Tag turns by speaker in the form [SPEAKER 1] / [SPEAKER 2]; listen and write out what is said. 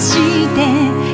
[SPEAKER 1] して